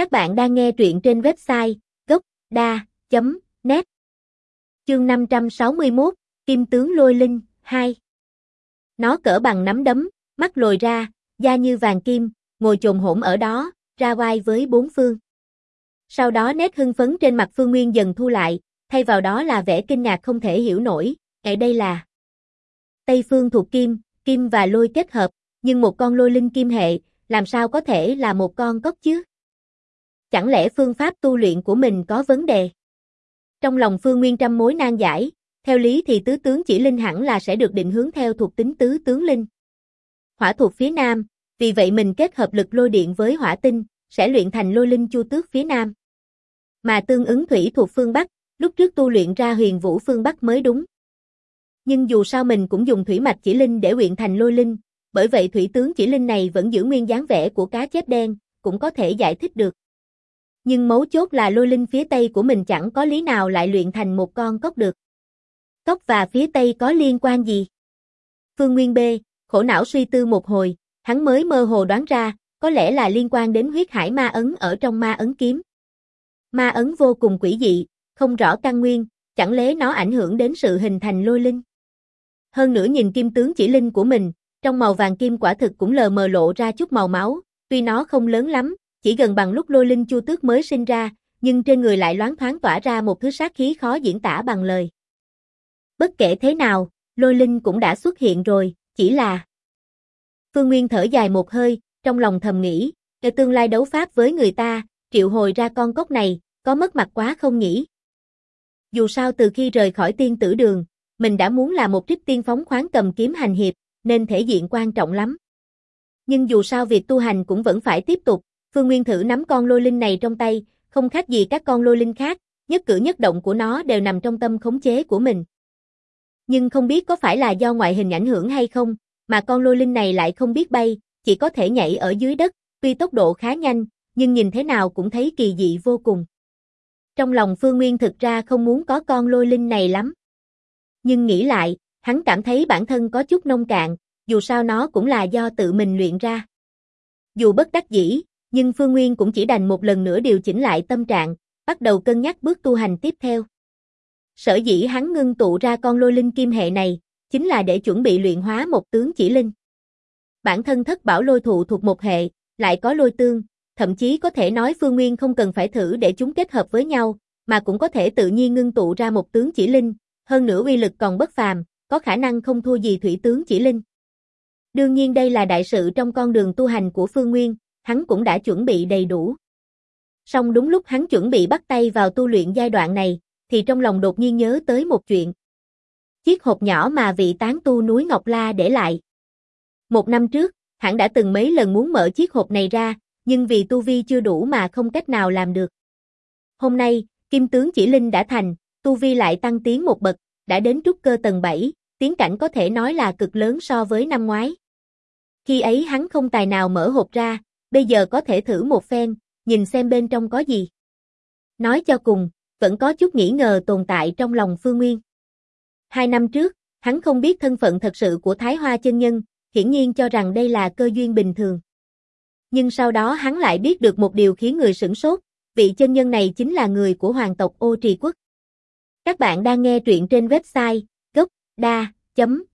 Các bạn đang nghe truyện trên website gốc.da.net Chương 561, Kim tướng lôi linh, 2 Nó cỡ bằng nắm đấm, mắt lồi ra, da như vàng kim, ngồi chồm hổm ở đó, ra vai với bốn phương. Sau đó nét hưng phấn trên mặt Phương Nguyên dần thu lại, thay vào đó là vẻ kinh ngạc không thể hiểu nổi, ở đây là Tây phương thuộc kim, kim và lôi kết hợp, nhưng một con lôi linh kim hệ, làm sao có thể là một con cốc chứ? Chẳng lẽ phương pháp tu luyện của mình có vấn đề? Trong lòng Phương Nguyên trăm mối nan giải, theo lý thì tứ tướng chỉ linh hẳn là sẽ được định hướng theo thuộc tính tứ tướng linh. Hỏa thuộc phía nam, vì vậy mình kết hợp lực lôi điện với hỏa tinh, sẽ luyện thành lôi linh chu tước phía nam. Mà tương ứng thủy thuộc phương Bắc, lúc trước tu luyện ra huyền vũ phương Bắc mới đúng. Nhưng dù sao mình cũng dùng thủy mạch chỉ linh để luyện thành lôi linh, bởi vậy thủy tướng chỉ linh này vẫn giữ nguyên dáng vẻ của cá chép đen, cũng có thể giải thích được. Nhưng mấu chốt là lôi linh phía tây của mình chẳng có lý nào lại luyện thành một con cốc được. Cốc và phía tây có liên quan gì? Phương Nguyên B, khổ não suy tư một hồi, hắn mới mơ hồ đoán ra, có lẽ là liên quan đến huyết hải ma ấn ở trong ma ấn kiếm. Ma ấn vô cùng quỷ dị, không rõ căn nguyên, chẳng lẽ nó ảnh hưởng đến sự hình thành lôi linh. Hơn nữa nhìn kim tướng chỉ linh của mình, trong màu vàng kim quả thực cũng lờ mờ lộ ra chút màu máu, tuy nó không lớn lắm, chỉ gần bằng lúc lôi linh chu tước mới sinh ra, nhưng trên người lại loáng thoáng tỏa ra một thứ sát khí khó diễn tả bằng lời. Bất kể thế nào, lôi linh cũng đã xuất hiện rồi, chỉ là... Phương Nguyên thở dài một hơi, trong lòng thầm nghĩ, để tương lai đấu pháp với người ta, triệu hồi ra con cốc này, có mất mặt quá không nhỉ? Dù sao từ khi rời khỏi tiên tử đường, mình đã muốn là một trích tiên phóng khoáng cầm kiếm hành hiệp, nên thể diện quan trọng lắm. Nhưng dù sao việc tu hành cũng vẫn phải tiếp tục, Phương Nguyên thử nắm con lôi linh này trong tay, không khác gì các con lôi linh khác, nhất cử nhất động của nó đều nằm trong tâm khống chế của mình. Nhưng không biết có phải là do ngoại hình ảnh hưởng hay không, mà con lôi linh này lại không biết bay, chỉ có thể nhảy ở dưới đất, tuy tốc độ khá nhanh, nhưng nhìn thế nào cũng thấy kỳ dị vô cùng. Trong lòng Phương Nguyên thực ra không muốn có con lôi linh này lắm. Nhưng nghĩ lại, hắn cảm thấy bản thân có chút nông cạn, dù sao nó cũng là do tự mình luyện ra. Dù bất đắc dĩ, nhưng Phương Nguyên cũng chỉ đành một lần nữa điều chỉnh lại tâm trạng, bắt đầu cân nhắc bước tu hành tiếp theo. Sở dĩ hắn ngưng tụ ra con lôi linh kim hệ này, chính là để chuẩn bị luyện hóa một tướng chỉ linh. Bản thân thất bảo lôi thụ thuộc một hệ, lại có lôi tương, thậm chí có thể nói Phương Nguyên không cần phải thử để chúng kết hợp với nhau, mà cũng có thể tự nhiên ngưng tụ ra một tướng chỉ linh, hơn nữa uy lực còn bất phàm, có khả năng không thua gì thủy tướng chỉ linh. Đương nhiên đây là đại sự trong con đường tu hành của Phương Nguyên, hắn cũng đã chuẩn bị đầy đủ. Song đúng lúc hắn chuẩn bị bắt tay vào tu luyện giai đoạn này, thì trong lòng đột nhiên nhớ tới một chuyện. Chiếc hộp nhỏ mà vị tán tu núi Ngọc La để lại. Một năm trước, hắn đã từng mấy lần muốn mở chiếc hộp này ra, nhưng vì tu vi chưa đủ mà không cách nào làm được. Hôm nay, Kim tướng chỉ linh đã thành, tu vi lại tăng tiến một bậc, đã đến trúc cơ tầng 7, tiến cảnh có thể nói là cực lớn so với năm ngoái. Khi ấy hắn không tài nào mở hộp ra, bây giờ có thể thử một phen, nhìn xem bên trong có gì. Nói cho cùng, vẫn có chút nghĩ ngờ tồn tại trong lòng Phương Nguyên. Hai năm trước, hắn không biết thân phận thật sự của Thái Hoa chân nhân, hiển nhiên cho rằng đây là cơ duyên bình thường. Nhưng sau đó hắn lại biết được một điều khiến người sửng sốt, vị chân nhân này chính là người của hoàng tộc Ô Trì Quốc. Các bạn đang nghe truyện trên website gocda.net